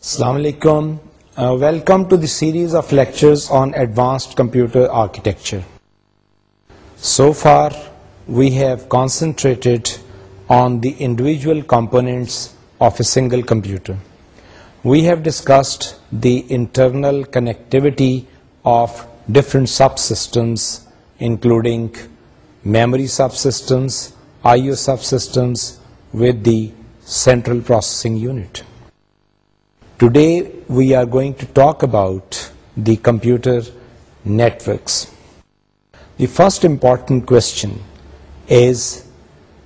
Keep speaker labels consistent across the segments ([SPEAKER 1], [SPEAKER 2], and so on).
[SPEAKER 1] Assalamu alaikum. Uh, welcome to the series of lectures on advanced computer architecture. So far, we have concentrated on the individual components of a single computer. We have discussed the internal connectivity of different subsystems, including memory subsystems, IO subsystems with the central processing unit. Today we are going to talk about the computer networks. The first important question is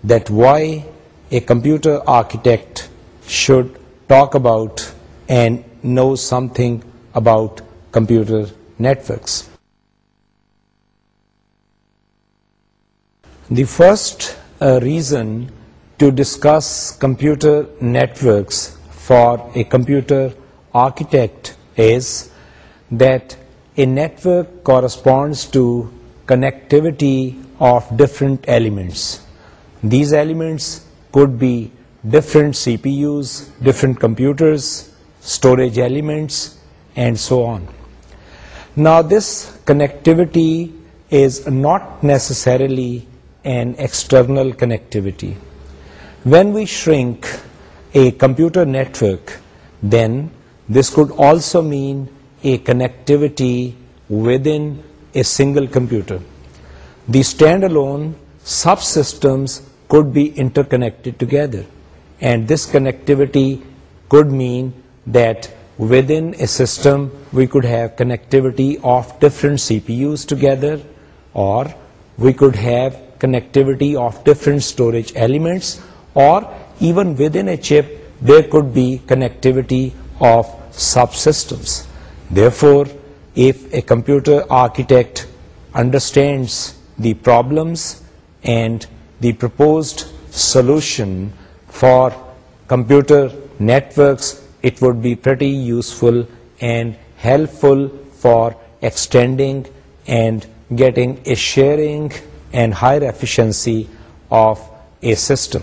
[SPEAKER 1] that why a computer architect should talk about and know something about computer networks. The first uh, reason to discuss computer networks for a computer architect is that a network corresponds to connectivity of different elements. These elements could be different CPUs, different computers, storage elements, and so on. Now, this connectivity is not necessarily an external connectivity. When we shrink a computer network, then this could also mean a connectivity within a single computer. The standalone subsystems could be interconnected together, and this connectivity could mean that within a system we could have connectivity of different CPUs together, or we could have connectivity of different storage elements, or even within a chip, there could be connectivity of subsystems. Therefore, if a computer architect understands the problems and the proposed solution for computer networks, it would be pretty useful and helpful for extending and getting a sharing and higher efficiency of a system.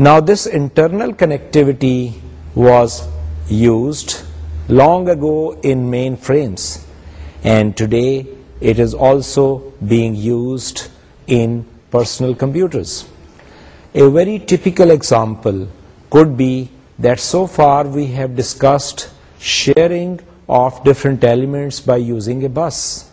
[SPEAKER 1] Now this internal connectivity was used long ago in mainframes, and today it is also being used in personal computers. A very typical example could be that so far we have discussed sharing of different elements by using a bus.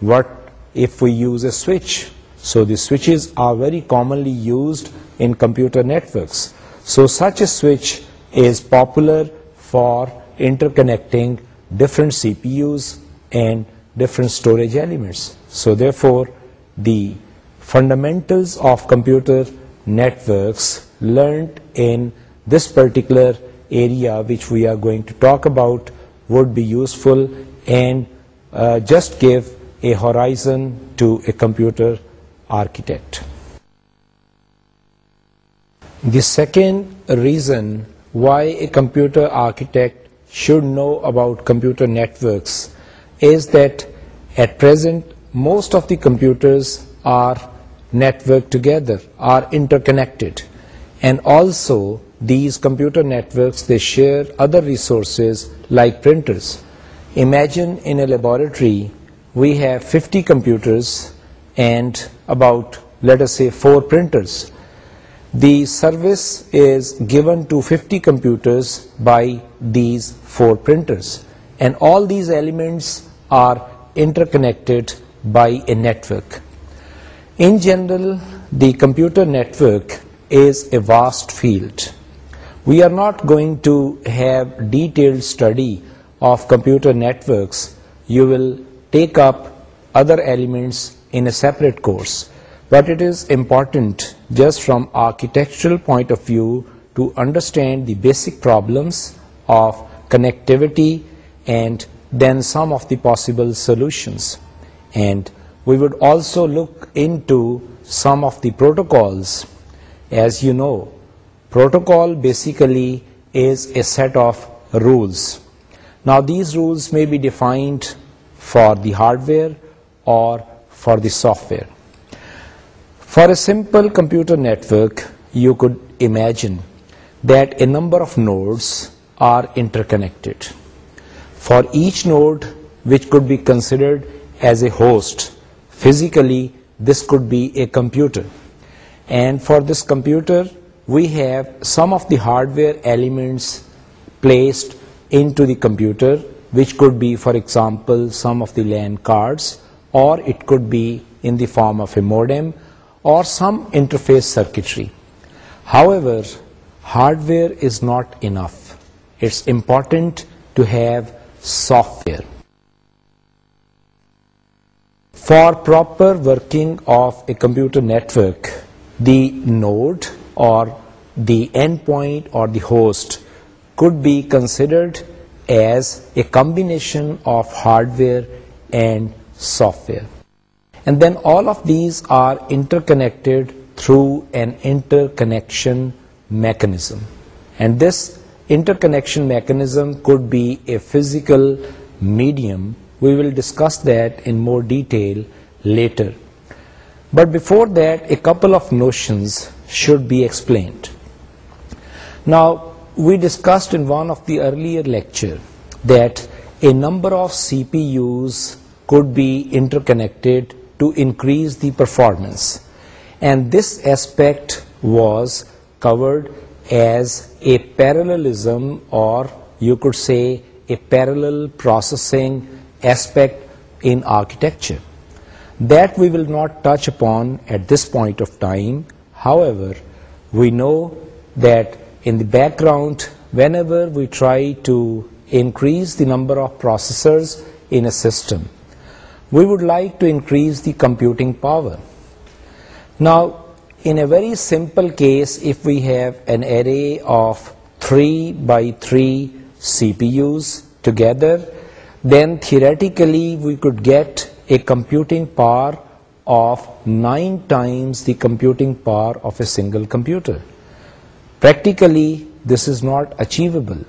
[SPEAKER 1] What if we use a switch? So the switches are very commonly used in computer networks. So such a switch is popular for interconnecting different CPUs and different storage elements. So therefore, the fundamentals of computer networks learned in this particular area which we are going to talk about would be useful and uh, just give a horizon to a computer architect. The second reason why a computer architect should know about computer networks is that at present most of the computers are networked together, are interconnected, and also these computer networks, they share other resources like printers. Imagine in a laboratory we have 50 computers and about, let us say, 4 printers. The service is given to 50 computers by these 4 printers, and all these elements are interconnected by a network. In general, the computer network is a vast field. We are not going to have detailed study of computer networks. You will take up other elements in a separate course, but it is important just from architectural point of view to understand the basic problems of connectivity and then some of the possible solutions. And we would also look into some of the protocols. As you know, protocol basically is a set of rules. Now these rules may be defined for the hardware or for the software. For a simple computer network, you could imagine that a number of nodes are interconnected. For each node, which could be considered as a host, physically this could be a computer. And for this computer, we have some of the hardware elements placed into the computer, which could be, for example, some of the LAN cards, or it could be in the form of a modem, or some interface circuitry. However, hardware is not enough. It's important to have software. For proper working of a computer network, the node or the endpoint or the host could be considered as a combination of hardware and software. And then all of these are interconnected through an interconnection mechanism. And this interconnection mechanism could be a physical medium. We will discuss that in more detail later. But before that, a couple of notions should be explained. Now, we discussed in one of the earlier lectures that a number of CPUs could be interconnected to increase the performance. And this aspect was covered as a parallelism, or you could say a parallel processing aspect in architecture. That we will not touch upon at this point of time. However, we know that in the background, whenever we try to increase the number of processors in a system, we would like to increase the computing power. Now, in a very simple case, if we have an array of 3 by 3 CPUs together, then theoretically we could get a computing power of 9 times the computing power of a single computer. Practically, this is not achievable.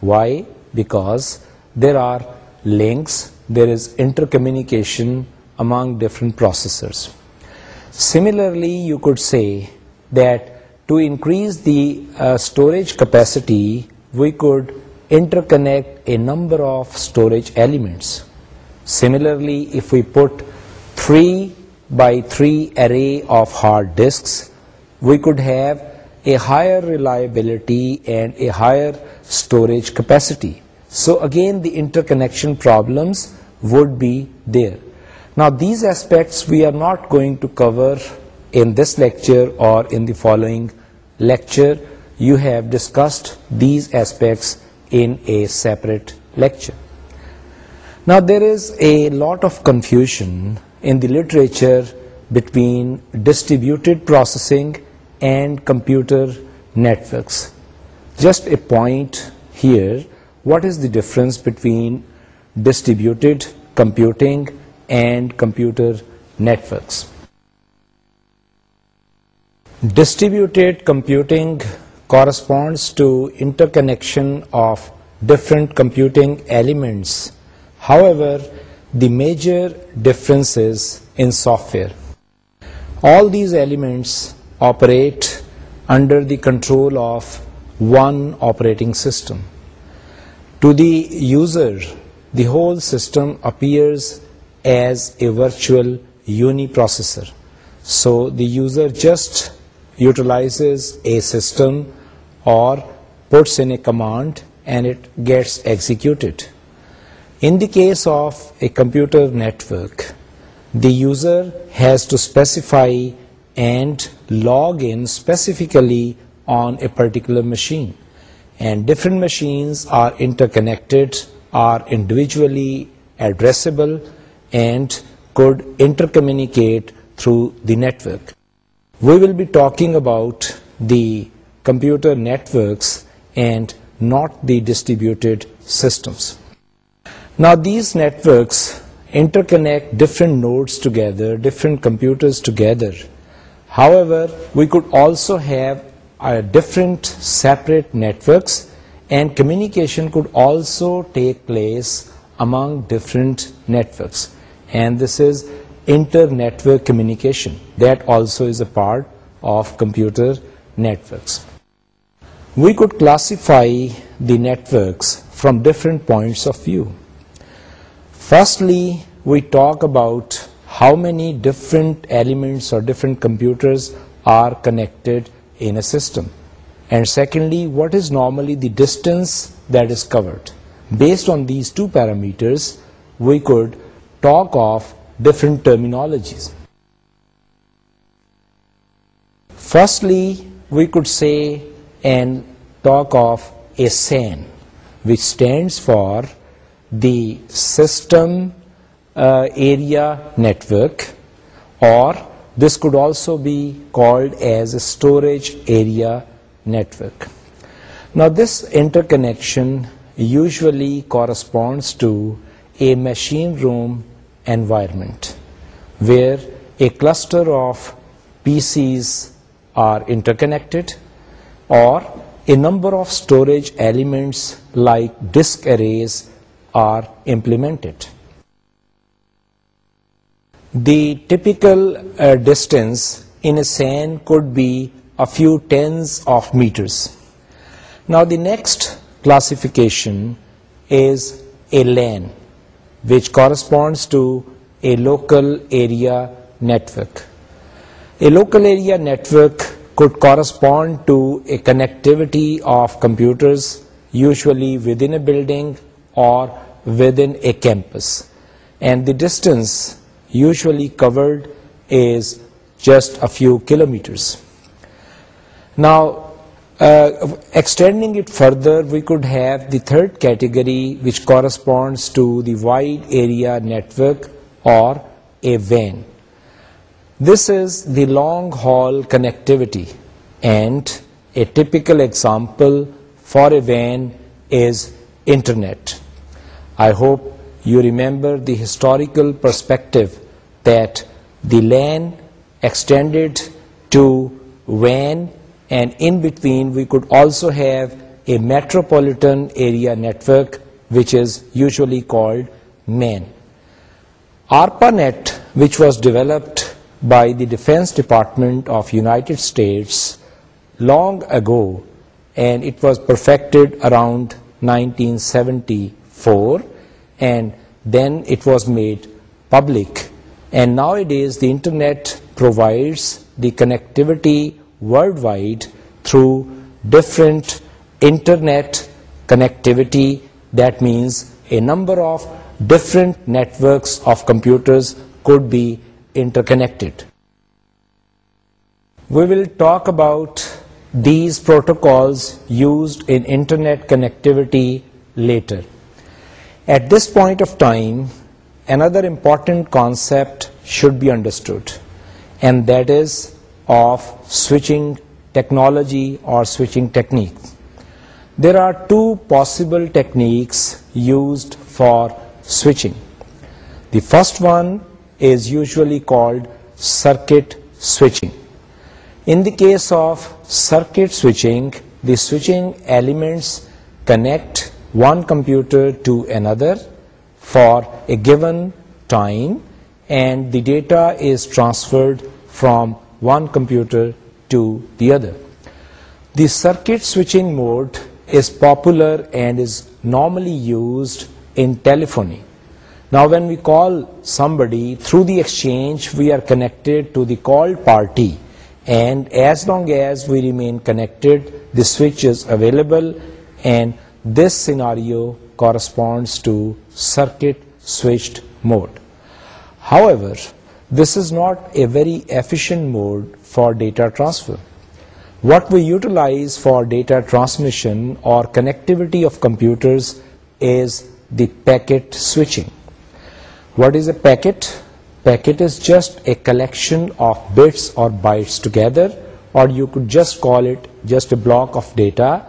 [SPEAKER 1] Why? Because there are links there is intercommunication among different processors. Similarly, you could say that to increase the uh, storage capacity, we could interconnect a number of storage elements. Similarly, if we put 3 by 3 array of hard disks, we could have a higher reliability and a higher storage capacity. So again, the interconnection problems would be there. Now these aspects we are not going to cover in this lecture or in the following lecture. You have discussed these aspects in a separate lecture. Now there is a lot of confusion in the literature between distributed processing and computer networks. Just a point here what is the difference between distributed computing and computer networks? Distributed computing corresponds to interconnection of different computing elements. However, the major differences in software. All these elements operate under the control of one operating system. To the user, the whole system appears as a virtual uniprocessor. So the user just utilizes a system or puts in a command and it gets executed. In the case of a computer network, the user has to specify and log in specifically on a particular machine. And different machines are interconnected, are individually addressable, and could intercommunicate through the network. We will be talking about the computer networks and not the distributed systems. Now, these networks interconnect different nodes together, different computers together. However, we could also have are different separate networks, and communication could also take place among different networks, and this is inter-network communication. That also is a part of computer networks. We could classify the networks from different points of view. Firstly, we talk about how many different elements or different computers are connected in a system. And secondly, what is normally the distance that is covered. Based on these two parameters, we could talk of different terminologies. Firstly, we could say and talk of a SAN, which stands for the system uh, area network, or this could also be called as a storage area network. Now this interconnection usually corresponds to a machine room environment where a cluster of PCs are interconnected, or a number of storage elements like disk arrays are implemented. The typical uh, distance in a sand could be a few tens of meters. Now the next classification is a LAN, which corresponds to a local area network. A local area network could correspond to a connectivity of computers, usually within a building or within a campus, and the distance usually covered is just a few kilometers. Now, uh, extending it further, we could have the third category, which corresponds to the wide area network or a WAN. This is the long haul connectivity, and a typical example for a WAN is internet. I hope you remember the historical perspective that the LAN extended to WAN, and in between we could also have a metropolitan area network, which is usually called MAN. ARPANET, which was developed by the Defense Department of United States long ago, and it was perfected around 1974, and then it was made public and nowadays the internet provides the connectivity worldwide through different internet connectivity. That means a number of different networks of computers could be interconnected. We will talk about these protocols used in internet connectivity later. At this point of time, Another important concept should be understood, and that is of switching technology or switching technique. There are two possible techniques used for switching. The first one is usually called circuit switching. In the case of circuit switching, the switching elements connect one computer to another for a given time, and the data is transferred from one computer to the other. The circuit switching mode is popular and is normally used in telephony. Now when we call somebody through the exchange, we are connected to the called party, and as long as we remain connected, the switch is available, and this scenario corresponds to circuit switched mode. However, this is not a very efficient mode for data transfer. What we utilize for data transmission or connectivity of computers is the packet switching. What is a packet? Packet is just a collection of bits or bytes together, or you could just call it just a block of data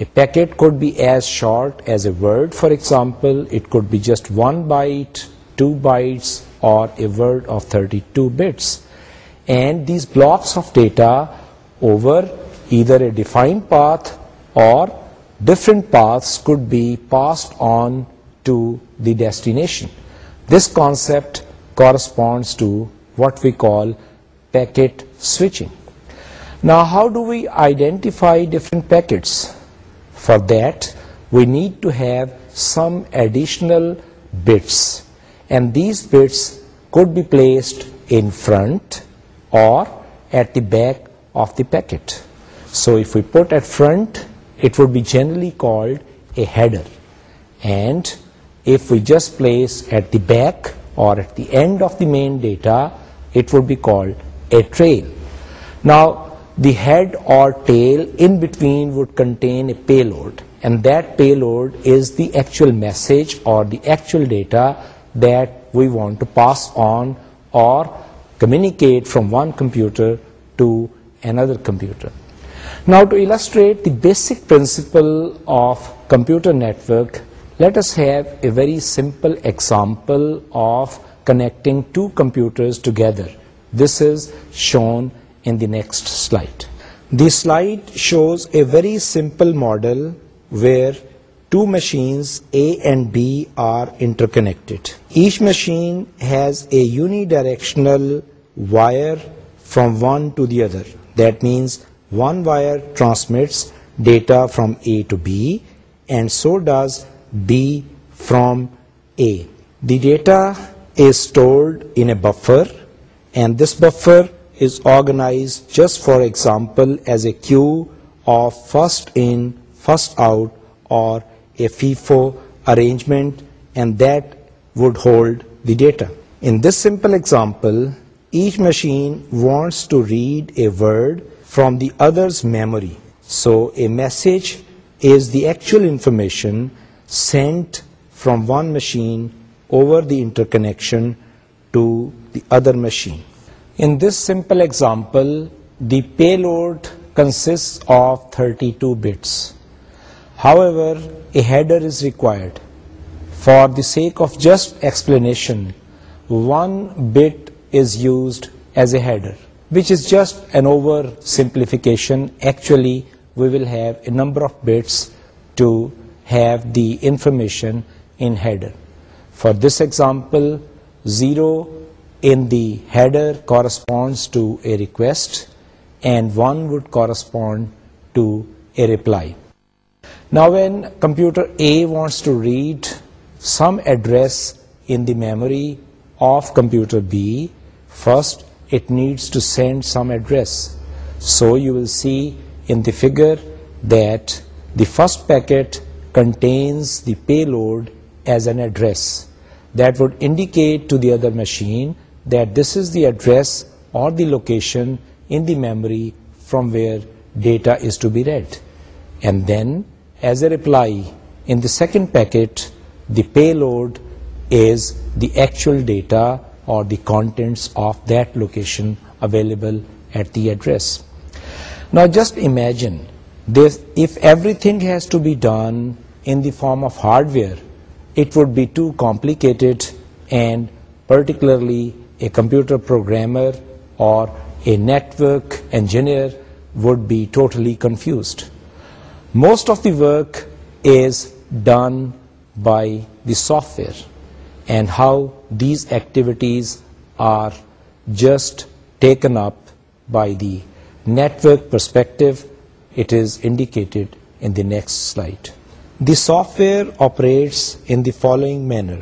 [SPEAKER 1] a packet could be as short as a word. For example, it could be just 1 byte, 2 bytes, or a word of 32 bits. And these blocks of data over either a defined path or different paths could be passed on to the destination. This concept corresponds to what we call packet switching. Now, how do we identify different packets? For that, we need to have some additional bits, and these bits could be placed in front or at the back of the packet. So if we put at front, it would be generally called a header, and if we just place at the back or at the end of the main data, it would be called a trail. Now the head or tail in between would contain a payload, and that payload is the actual message or the actual data that we want to pass on or communicate from one computer to another computer. Now, to illustrate the basic principle of computer network, let us have a very simple example of connecting two computers together. This is shown very simple model where two machine connect each machine has a uni direction other that means one wire transmit data from A to B and so does B from A the data in a buffer and this buffer is organized just for example as a queue of first in, first out, or a FIFO arrangement, and that would hold the data. In this simple example, each machine wants to read a word from the other's memory. So a message is the actual information sent from one machine over the interconnection to the other machine. In this simple example, the payload consists of 32 bits. However, a header is required. For the sake of just explanation, 1 bit is used as a header, which is just an oversimplification. Actually, we will have a number of bits to have the information in header. For this example, 0 in the header corresponds to a request, and one would correspond to a reply. Now when computer A wants to read some address in the memory of computer B, first it needs to send some address. So you will see in the figure that the first packet contains the payload as an address that would indicate to the other machine that this is the address or the location in the memory from where data is to be read. And then as a reply in the second packet, the payload is the actual data or the contents of that location available at the address. Now just imagine this, if everything has to be done in the form of hardware, it would be too complicated and particularly a computer programmer or a network engineer would be totally confused. Most of the work is done by the software, and how these activities are just taken up by the network perspective, it is indicated in the next slide. The software operates in the following manner.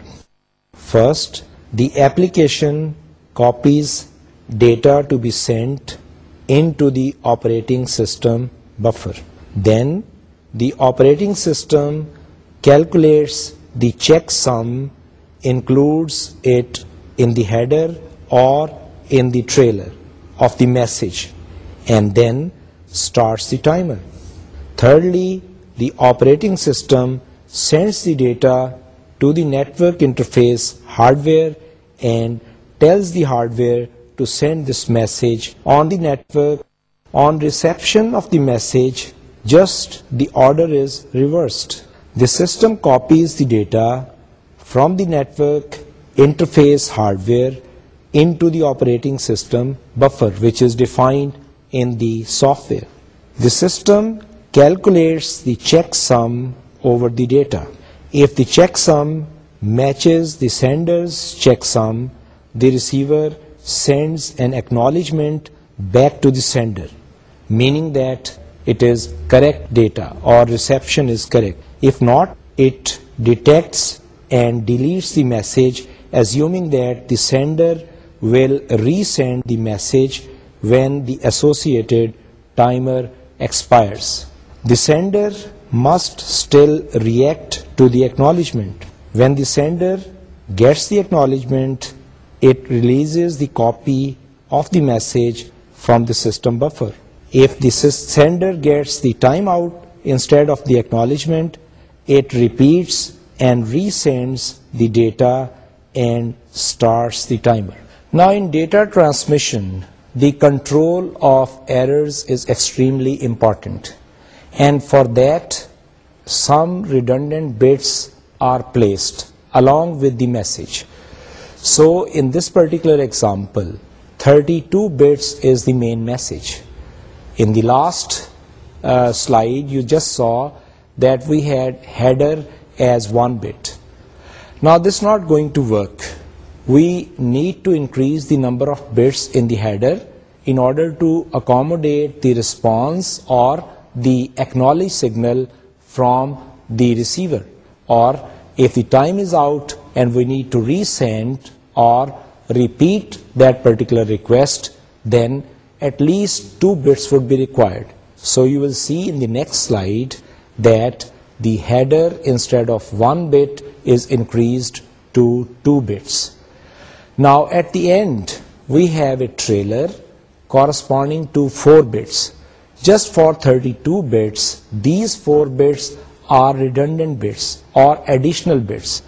[SPEAKER 1] First, the application copies data to be sent into the operating system buffer. Then the operating system calculates the checksum, includes it in the header or in the trailer of the message, and then starts the timer. Thirdly, the operating system sends the data to the network interface hardware and tells the hardware to send this message on the network. On reception of the message, just the order is reversed. The system copies the data from the network interface hardware into the operating system buffer, which is defined in the software. The system calculates the checksum over the data. If the checksum matches the sender's checksum, the receiver sends an acknowledgement back to the sender, meaning that it is correct data or reception is correct. If not, it detects and deletes the message, assuming that the sender will resend the message when the associated timer expires. The sender must still react to the acknowledgement. When the sender gets the acknowledgement, it releases the copy of the message from the system buffer. If the sender gets the timeout instead of the acknowledgement, it repeats and resends the data and starts the timer. Now in data transmission, the control of errors is extremely important, and for that some redundant bits are placed along with the message. So in this particular example, 32 bits is the main message. In the last uh, slide, you just saw that we had header as 1 bit. Now this is not going to work. We need to increase the number of bits in the header in order to accommodate the response or the acknowledge signal from the receiver, or if the time is out, and we need to resend or repeat that particular request, then at least 2 bits would be required. So you will see in the next slide that the header, instead of 1 bit, is increased to 2 bits. Now at the end we have a trailer corresponding to 4 bits. Just for 32 bits, these 4 bits are redundant bits or additional bits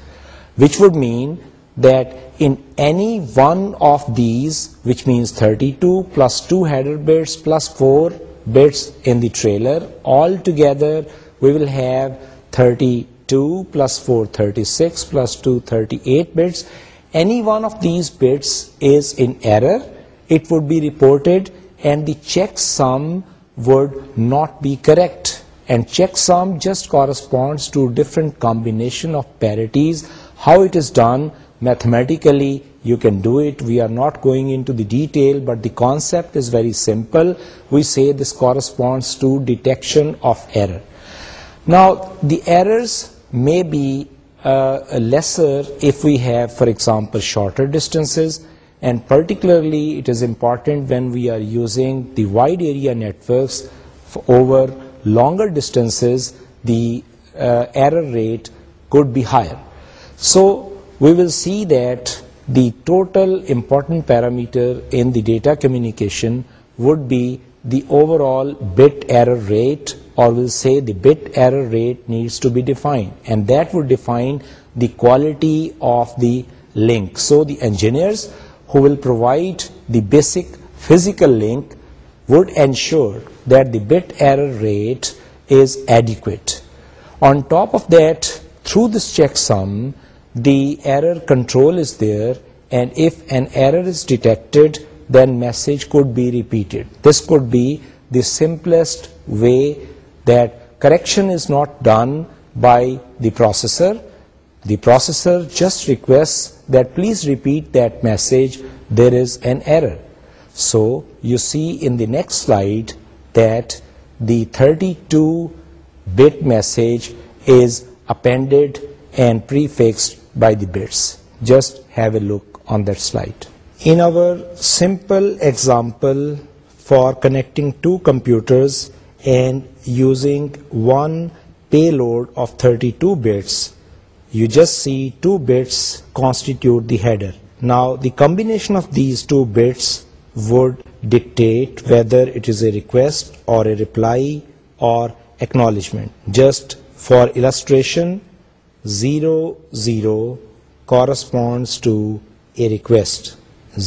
[SPEAKER 1] which would mean that in any one of these, which means 32 plus 2 header bits plus 4 bits in the trailer, all together we will have 32 plus 4, 36 plus 2, 38 bits. Any one of these bits is in error, it would be reported and the checksum would not be correct. And checksum just corresponds to different combination of parities how it is done mathematically, you can do it. We are not going into the detail, but the concept is very simple. We say this corresponds to detection of error. Now, the errors may be uh, lesser if we have, for example, shorter distances, and particularly it is important when we are using the wide area networks over longer distances. The uh, error rate could be higher. So we will see that the total important parameter in the data communication would be the overall bit error rate, or we'll say the bit error rate needs to be defined, and that would define the quality of the link. So the engineers who will provide the basic physical link would ensure that the bit error rate is adequate. On top of that, through this checksum, the error control is there, and if an error is detected, then message could be repeated. This could be the simplest way that correction is not done by the processor. The processor just requests that please repeat that message, there is an error. So you see in the next slide that the 32-bit message is appended and prefixed by the birds. Just have a look on that slide. In our simple example for connecting two computers and using one payload of 32 bits, you just see 2 bits constitute the header. Now the combination of these 2 bits would dictate whether it is a request or a reply or acknowledgement. Just for illustration, 00 corresponds to a request.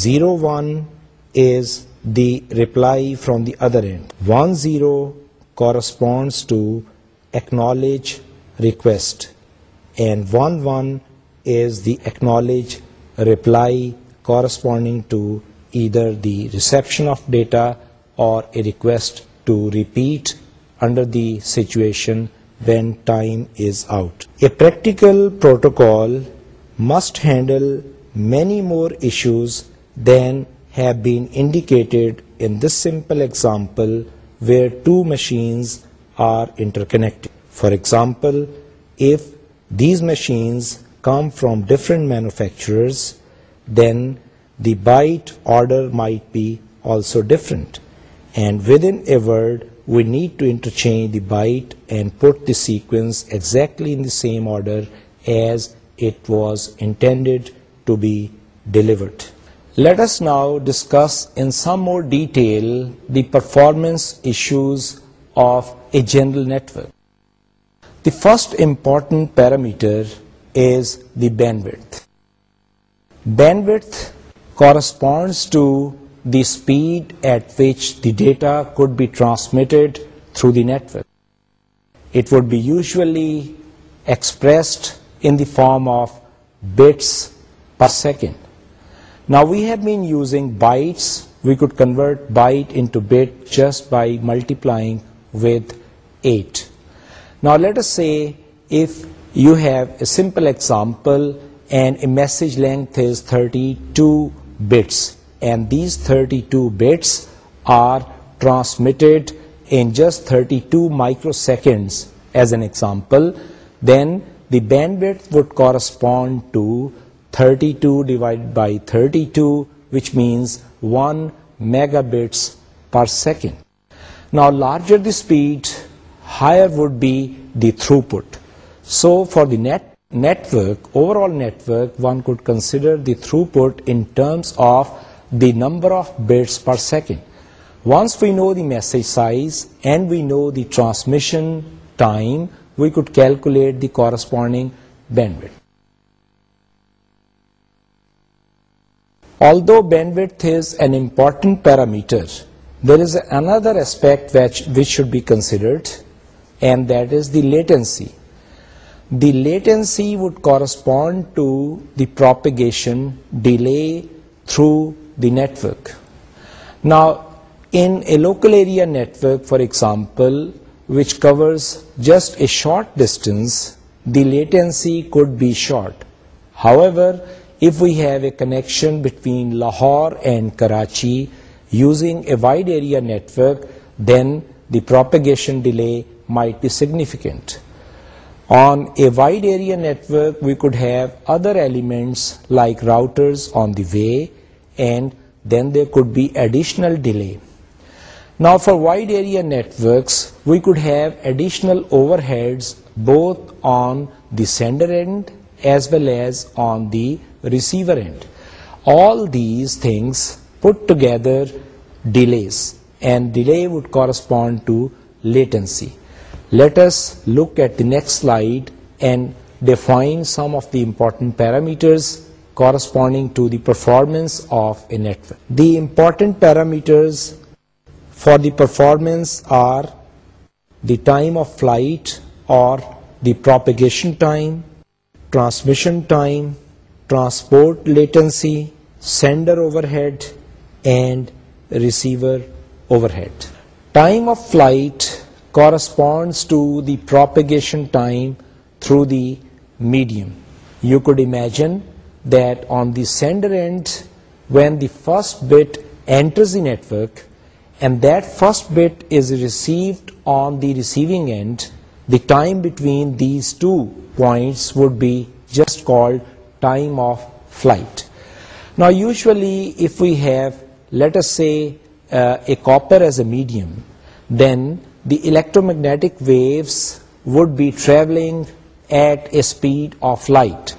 [SPEAKER 1] 01 is the reply from the other end. 10 corresponds to acknowledge request, and 11 is the acknowledge reply corresponding to either the reception of data or a request to repeat under the situation when time is out. A practical protocol must handle many more issues than have been indicated in this simple example where two machines are interconnected. For example, if these machines come from different manufacturers, then the byte order might be also different, and within a word we need to interchange the byte and put the sequence exactly in the same order as it was intended to be delivered. Let us now discuss in some more detail the performance issues of a general network. The first important parameter is the bandwidth. Bandwidth corresponds to the speed at which the data could be transmitted through the network. It would be usually expressed in the form of bits per second. Now we have been using bytes. We could convert byte into bit just by multiplying with 8. Now let us say if you have a simple example and a message length is 32 bits. And these 32 bits are transmitted in just 32 microseconds as an example, then the bandwidth would correspond to 32 divided by 32, which means 1 megabits per second. Now, larger the speed, higher would be the throughput. So, for the overall network, one could consider the throughput in terms of the number of bits per second. Once we know the message size and we know the transmission time, we could calculate the corresponding bandwidth. Although bandwidth is an important parameter, there is another aspect which should be considered, and that is the latency. The latency would correspond to the propagation delay through the network. Now, in a local area network, for example, which covers just a short distance, the latency could be short. However, if we have a connection between Lahore and Karachi using a wide area network, then the propagation delay might be significant. On a wide area network, we could have other elements like routers on the way, and then there could be additional delay. Now for wide area networks, we could have additional overheads both on the sender end as well as on the receiver end. All these things put together delays, and delay would correspond to latency. Let us look at the next slide and define some of the important parameters corresponding to the performance of a network. The important parameters for the performance are the time of flight or the propagation time, transmission time, transport latency, sender overhead, and receiver overhead. Time of flight corresponds to the propagation time through the medium. You could imagine that on the sender end, when the first bit enters the network and that first bit is received on the receiving end, the time between these 2 points would be just called time of flight. Now usually if we have, let us say, uh, a copper as a medium, then the electromagnetic waves would be traveling at a speed of light.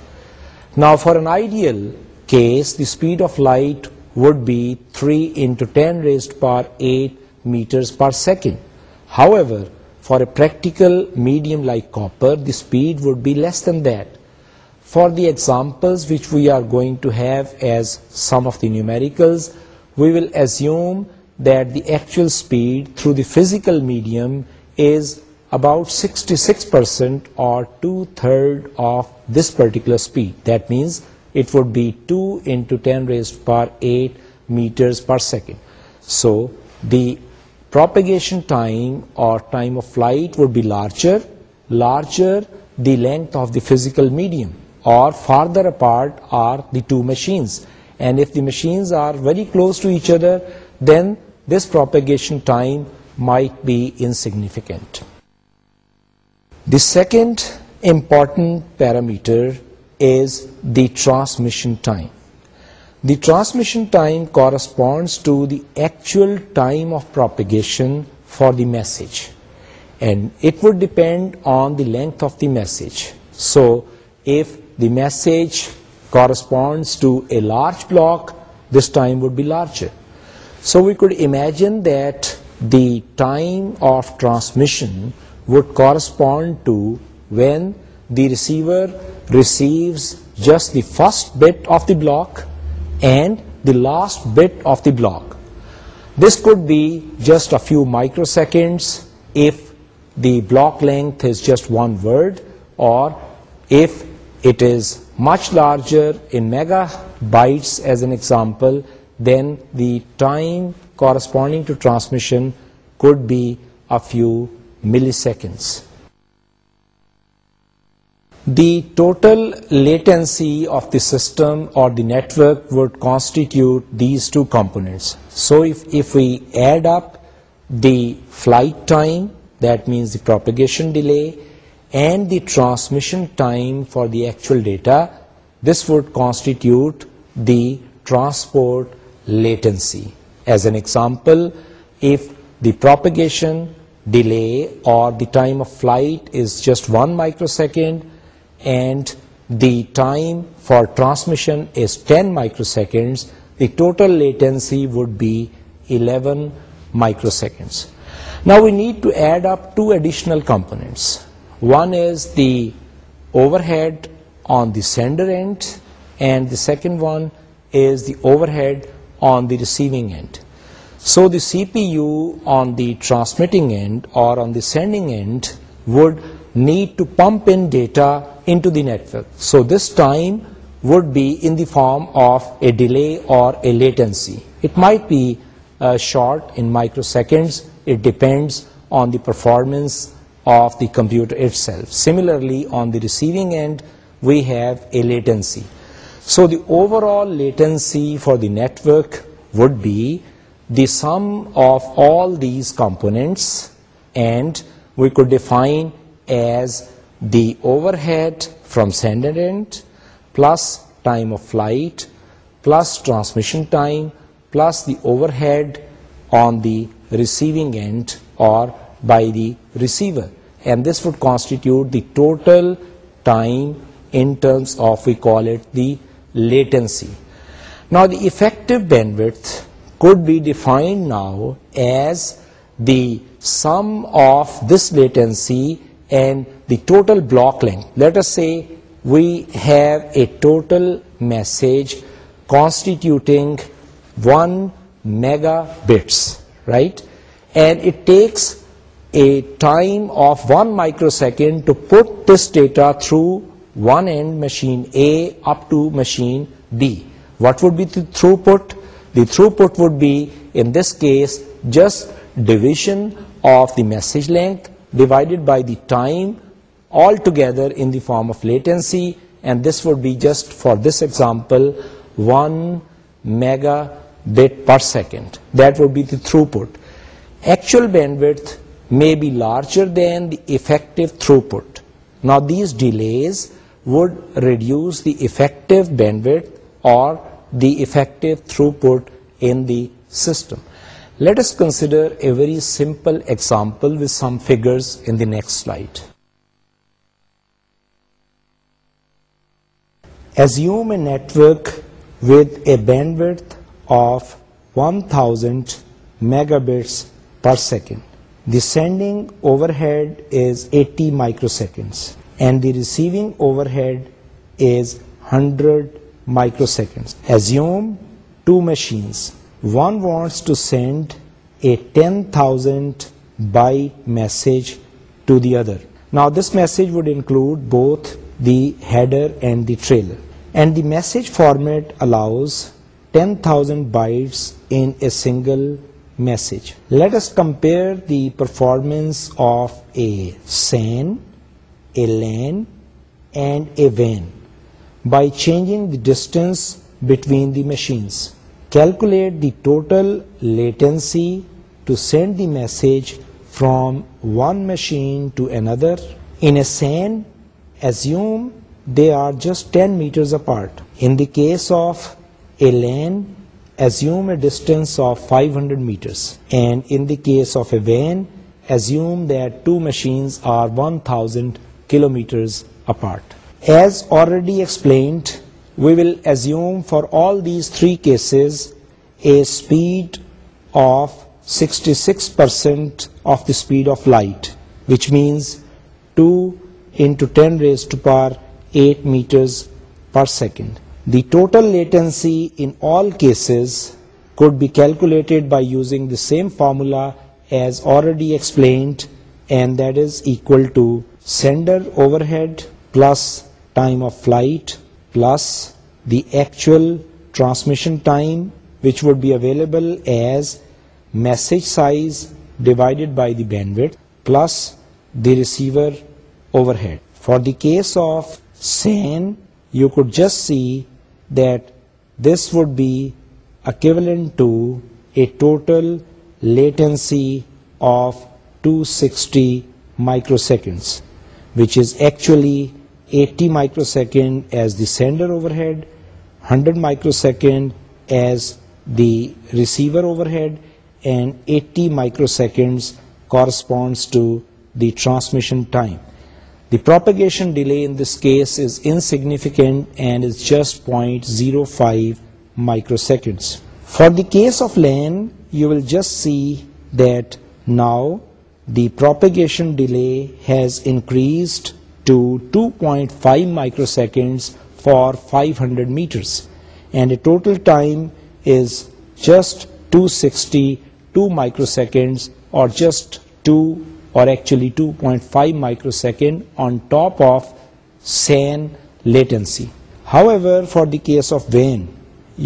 [SPEAKER 1] Now for an ideal case, the speed of light would be 3 × 10⁸ meters per second. However, for a practical medium like copper, the speed would be less than that. For the examples which we are going to have as some of the numericals, we will assume that the actual speed through the physical medium is about 66% or 2/3 of this particular speed. That means it would be 2 into 10 raised to power 8 meters per second. So the propagation time or time of flight would be larger the length of the physical medium, or farther apart are the two machines. And if the machines are very close to each other, then this propagation time might be insignificant. The second important parameter is the transmission time. The transmission time corresponds to the actual time of propagation for the message, and it would depend on the length of the message. So if the message corresponds to a large block, this time would be larger. So we could imagine that the time of transmission would correspond to when the receiver receives just the first bit of the block and the last bit of the block. This could be just a few microseconds if the block length is just one word, or if it is much larger in megabytes as an example, then the time corresponding to transmission could be a few milliseconds. The total latency of the system or the network would constitute these two components. So if we add up the flight time, that means the propagation delay, and the transmission time for the actual data, this would constitute the transport latency. As an example, if the propagation delay or the time of flight is just 1 microsecond, and the time for transmission is 10 microseconds, the total latency would be 11 microseconds. Now we need to add up two additional components. One is the overhead on the sender end, and the second one is the overhead on the receiving end. So the CPU on the transmitting end or on the sending end would need to pump in data into the network. So this time would be in the form of a delay or a latency. It might be uh, short in microseconds. It depends on the performance of the computer itself. Similarly, on the receiving end, we have a latency. So the overall latency for the network would be the sum of all these components, and we could define as the overhead from sender end plus time of flight plus transmission time plus the overhead on the receiving end or by the receiver, and this would constitute the total time in terms of, we call it, the latency. Now the effective bandwidth could be defined now as the sum of this latency and the total block length. Let us say we have a total message constituting 1 megabits, right? And it takes a time of 1 microsecond to put this data through one end, machine A up to machine B. What would be the throughput? The throughput would be, in this case, just division of the message length divided by the time all together in the form of latency, and this would be, just for this example, 1 megabit per second. That would be the throughput. Actual bandwidth may be larger than the effective throughput. Now these delays would reduce the effective bandwidth or the effective throughput in the system. Let us consider a very simple example with some figures in the next slide. Assume a network with a bandwidth of 1000 megabits per second. The sending overhead is 80 microseconds and the receiving overhead is 100 microseconds. Assume two machines, one wants to send a 10,000 by message to the other. Now this message would include both the header and the trailer. And the message format allows 10,000 bytes in a single message. Let us compare the performance of a SAN, a LAN and a WAN by changing the distance between the machines. Calculate the total latency to send the message from one machine to another. In a SAN, assume they are just 10 meters apart. In the case of a LAN, assume a distance of 500 meters. And in the case of a WAN, assume that two machines are 1,000 kilometers apart. As already explained, we will assume for all these three cases a speed of 66% of the speed of light, which means 2 × 10⁸ meters per second. The total latency in all cases could be calculated by using the same formula as already explained, and that is equal to sender overhead plus time of flight plus the actual transmission time, which would be available as message size divided by the bandwidth plus the receiver overhead. For the case of SAN, you could just see that this would be equivalent to a total latency of 260 microseconds, which is actually 80 microsecond as the sender overhead, 100 microsecond as the receiver overhead, and 80 microseconds corresponds to the transmission time. The propagation delay in this case is insignificant and is just 0.05 microseconds. For the case of LAN, you will just see that now the propagation delay has increased to 2.5 microseconds for 500 meters, and the total time is just 262 microseconds, or just 2, or actually 2.5 microsecond on top of SAN latency. However, for the case of WAN,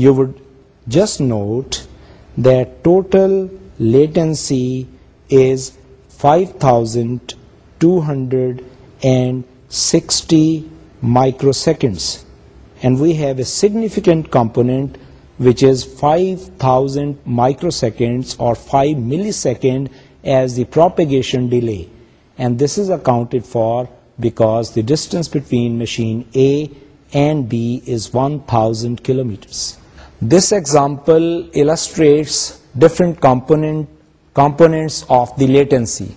[SPEAKER 1] you would just note that total latency is 5200 and 60 microseconds, and we have a significant component which is 5,000 microseconds or 5 milliseconds as the propagation delay, and this is accounted for because the distance between machine A and B is 1,000 kilometers. This example illustrates different components of the latency.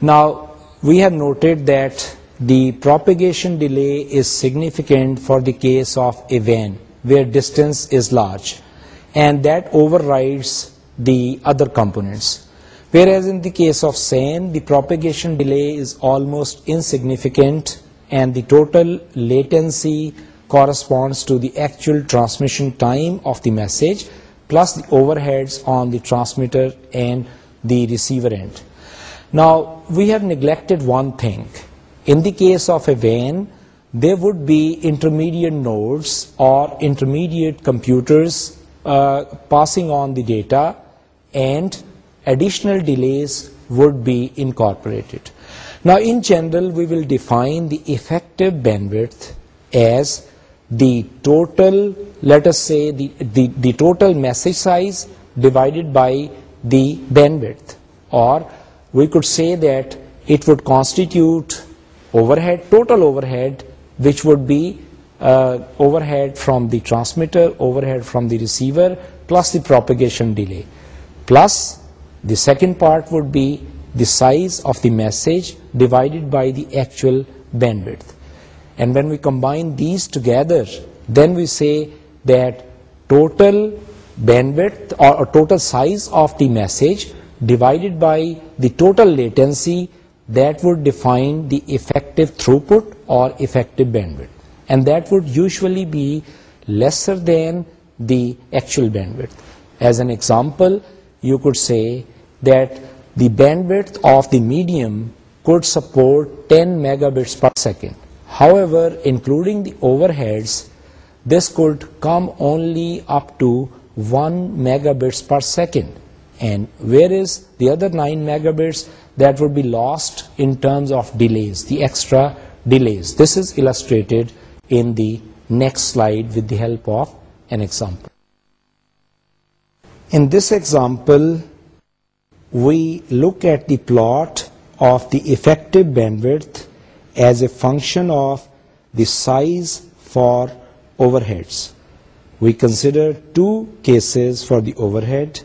[SPEAKER 1] Now we have noted that the propagation delay is significant for the case of a vein where distance is large, and that overrides the other components. Whereas in the case of SANE, the propagation delay is almost insignificant and the total latency corresponds to the actual transmission time of the message plus the overheads on the transmitter and the receiver end. Now, we have neglected one thing. In the case of a vein, there would be intermediate nodes or intermediate computers uh, passing on the data, and additional delays would be incorporated. Now, in general, we will define the effective bandwidth as the total, let us say, the total message size divided by the bandwidth, or we could say that it would constitute overhead, total overhead, which would be uh, overhead from the transmitter, overhead from the receiver, plus the propagation delay. Plus, the second part would be the size of the message divided by the actual bandwidth. And when we combine these together, then we say that total bandwidth or total size of the message divided by the total latency that would define the effective throughput or effective bandwidth. And that would usually be lesser than the actual bandwidth. As an example, you could say that the bandwidth of the medium could support 10 megabits per second. However, including the overheads, this could come only up to 1 megabits per second. And whereas the other 9 megabits that would be lost in terms of delays, the extra delays. This is illustrated in the next slide with the help of an example. In this example, we look at the plot of the effective bandwidth as a function of the size for overheads. We consider two cases for the overhead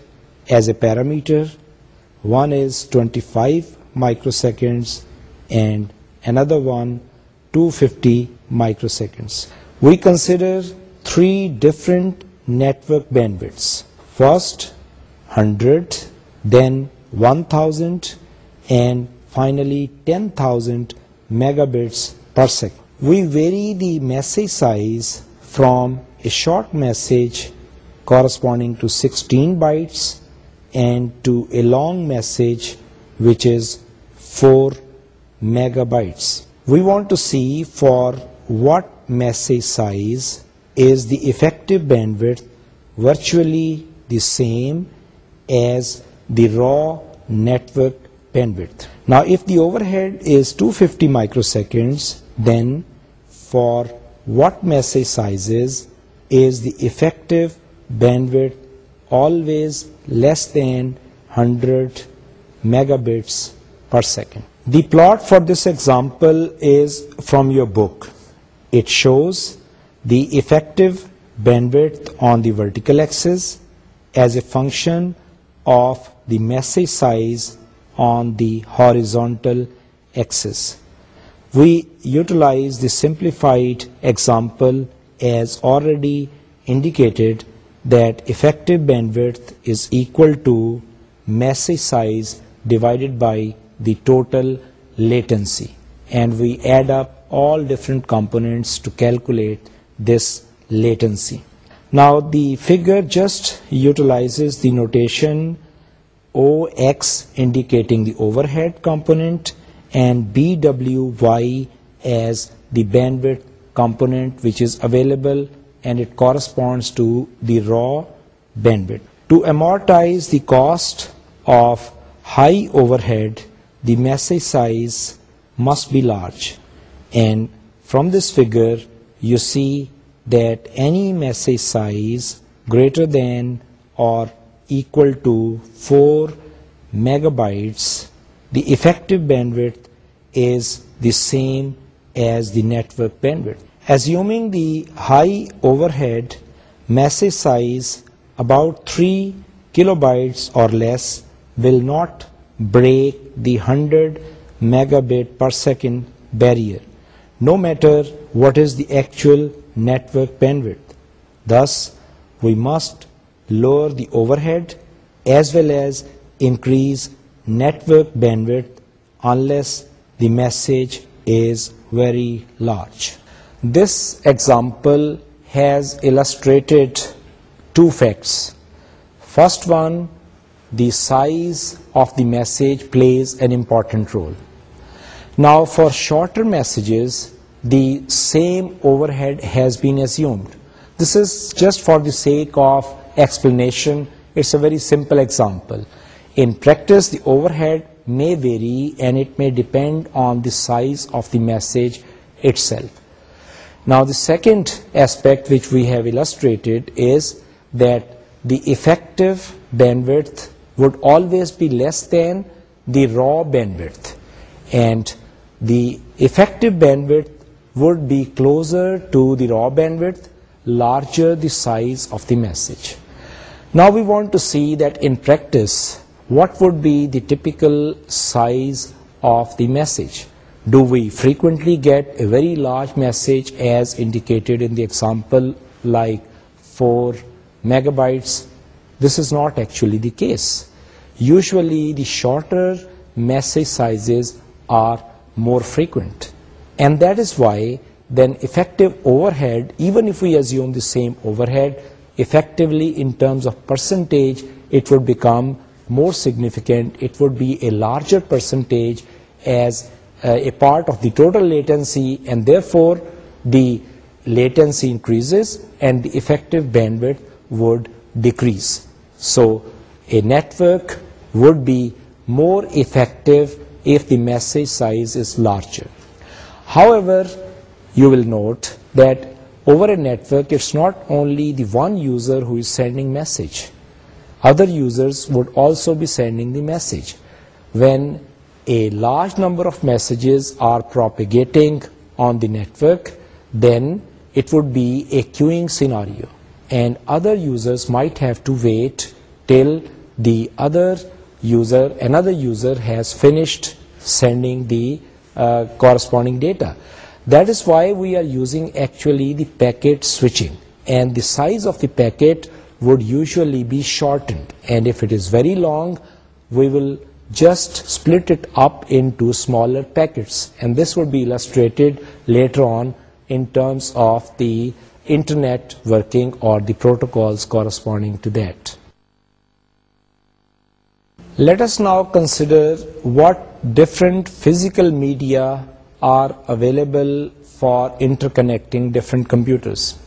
[SPEAKER 1] as a parameter one is 25 microseconds and another one 250 microseconds. We consider three different network bandwidths. First 100, then 1000, and finally 10,000 megabits per second. We vary the message size from a short message corresponding to 16 bytes and to a long message which is 4 megabytes. We want to see for what message size is the effective bandwidth virtually the same as the raw network bandwidth. Now if the overhead is 250 microseconds, then for what message sizes is the effective bandwidth always less than 100 megabits per second. The plot for this example is from your book. It shows the effective bandwidth on the vertical axis as a function of the message size on the horizontal axis. We utilize the simplified example as already indicated that effective bandwidth is equal to message size divided by the total latency, and we add up all different components to calculate this latency. Now the figure just utilizes the notation OX indicating the overhead component and BWY as the bandwidth component, which is available and it corresponds to the raw bandwidth. To amortize the cost of high overhead, the message size must be large, and from this figure you see that any message size greater than or equal to 4 megabytes, the effective bandwidth is the same as the network bandwidth. Assuming the high overhead message size about 3 kilobytes or less will not break the 100 megabit per second barrier, no matter what is the actual network bandwidth. Thus, we must lower the overhead as well as increase network bandwidth unless the message is very large. This example has illustrated two facts. First one, the size of the message plays an important role. Now for shorter messages, the same overhead has been assumed. This is just for the sake of explanation. It's a very simple example. In practice, the overhead may vary and it may depend on the size of the message itself. Now the second aspect which we have illustrated is that the effective bandwidth would always be less than the raw bandwidth, and the effective bandwidth would be closer to the raw bandwidth, larger the size of the message. Now we want to see that in practice what would be the typical size of the message. Do we frequently get a very large message as indicated in the example like 4 MB? This is not actually the case. Usually the shorter message sizes are more frequent. And that is why then effective overhead, even if we assume the same overhead, effectively in terms of percentage, it would become more significant. It would be a larger percentage as uh, a part of the total latency, and therefore the latency increases and the effective bandwidth would decrease. So a network would be more effective if the message size is larger. However, you will note that over a network, it's not only the one user who is sending message. Other users would also be sending the message. When a large number of messages are propagating on the network, then it would be a queuing scenario, and other users might have to wait till the another user has finished sending the uh, corresponding data. That is why we are using actually the packet switching, and the size of the packet would usually be shortened, and if it is very long, we will just split it up into smaller packets, and this would be illustrated later on in terms of the internet working or the protocols corresponding to that. Let us now consider what different physical media are available for interconnecting different computers.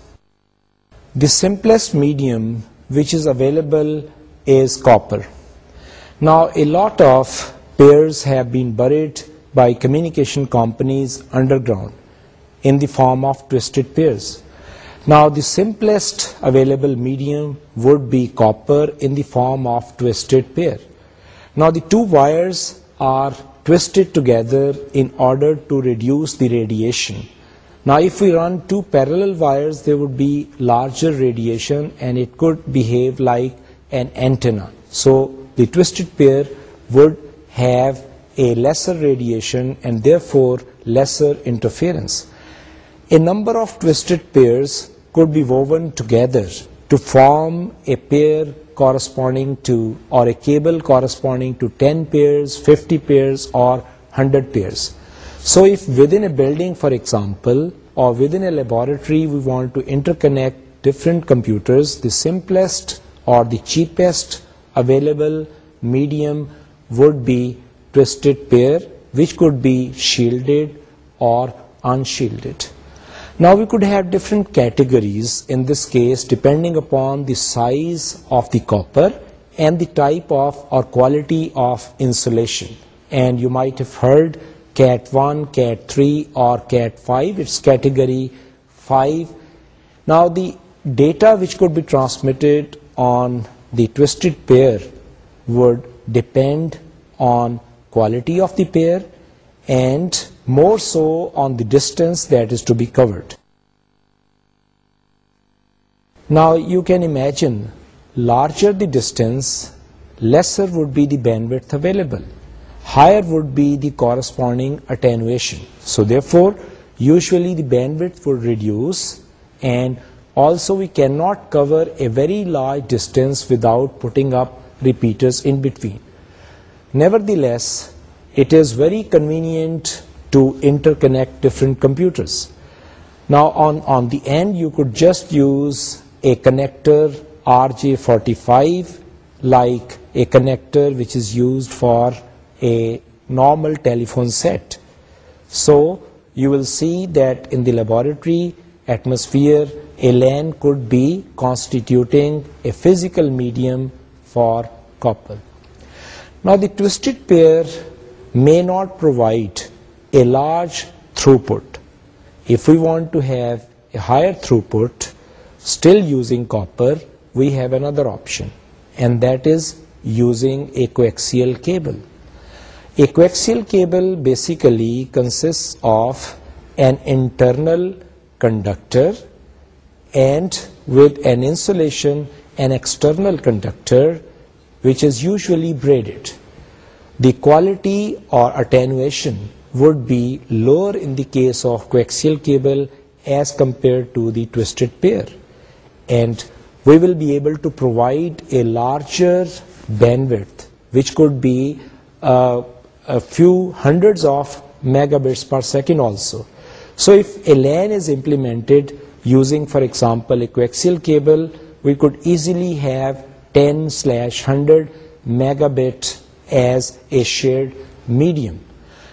[SPEAKER 1] The simplest medium which is available is copper. Now, a lot of pairs have been buried by communication companies underground in the form of twisted pairs. Now, the simplest available medium would be copper in the form of twisted pair. Now, the two wires are twisted together in order to reduce the radiation. Now, if we run two parallel wires, there would be larger radiation and it could behave like an antenna. So the twisted pair would have a lesser radiation and therefore lesser interference. A number of twisted pairs could be woven together to form a pair corresponding to, or a cable corresponding to 10 pairs, 50 pairs or 100 pairs. So if within a building, for example, or within a laboratory we want to interconnect different computers, the simplest or the cheapest Available medium would be twisted pair, which could be shielded or unshielded. Now we could have different categories in this case depending upon the size of the copper and the type of or quality of insulation. And you might have heard Cat 1, Cat 3 or Cat 5, it's category 5. Now the data which could be transmitted on the twisted pair would depend on quality of the pair and more so on the distance that is to be covered. Now you can imagine, larger the distance, lesser would be the bandwidth available. Higher would be the corresponding attenuation. So therefore, usually the bandwidth would reduce and also, we cannot cover a very large distance without putting up repeaters in between. Nevertheless, it is very convenient to interconnect different computers. Now on the end, you could just use a connector RJ45, like a connector which is used for a normal telephone set. So you will see that in the laboratory atmosphere a LAN could be constituting a physical medium for copper. Now the twisted pair may not provide a large throughput. If we want to have a higher throughput still using copper, we have another option, and that is using a coaxial cable. A coaxial cable basically consists of an internal conductor and with an insulation, an external conductor, which is usually braided. The quality or attenuation would be lower in the case of coaxial cable as compared to the twisted pair, and we will be able to provide a larger bandwidth, which could be uh, a few hundreds of megabits per second also. So if a LAN is implemented, Using, for example, a coaxial cable, we could easily have 10/100 megabit as a shared medium.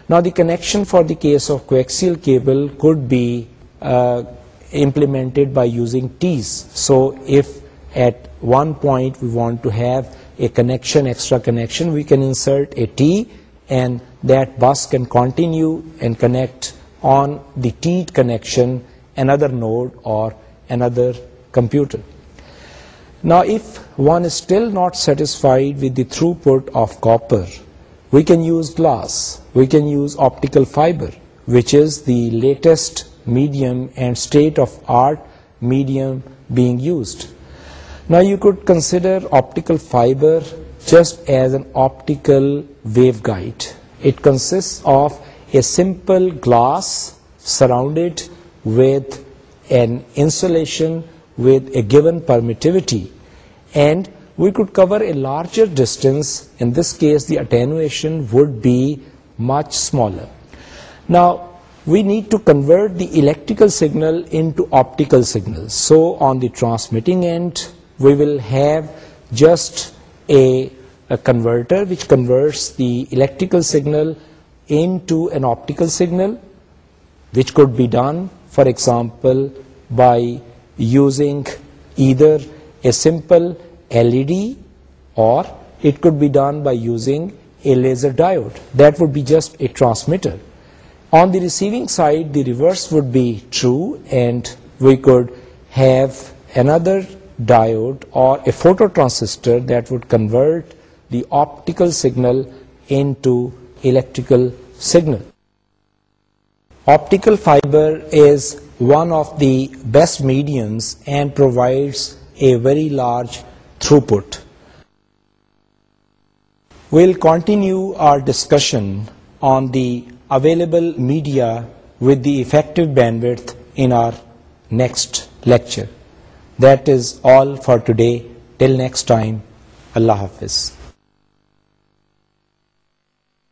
[SPEAKER 1] Now the connection for the case of coaxial cable could be uh, implemented by using T's. So if at one point we want to have a connection, extra connection, we can insert a T, and that bus can continue and connect on the T connection another node or another computer. Now, if one is still not satisfied with the throughput of copper, we can use glass, we can use optical fiber, which is the latest medium and state-of-art medium being used. Now, you could consider optical fiber just as an optical waveguide. It consists of a simple glass surrounded with an insulation with a given permittivity, and we could cover a larger distance. In this case, the attenuation would be much smaller. Now, we need to convert the electrical signal into optical signals. So, on the transmitting end, we will have just a converter which converts the electrical signal into an optical signal, which could be done for example, by using either a simple LED, or it could be done by using a laser diode. That would be just a transmitter. On the receiving side, the reverse would be true, and we could have another diode or a phototransistor that would convert the optical signal into electrical signal. Optical fiber is one of the best mediums and provides a very large throughput. We'll continue our discussion on the available media with the effective bandwidth in our next lecture. That is all for today. Till next time, Allah Hafiz.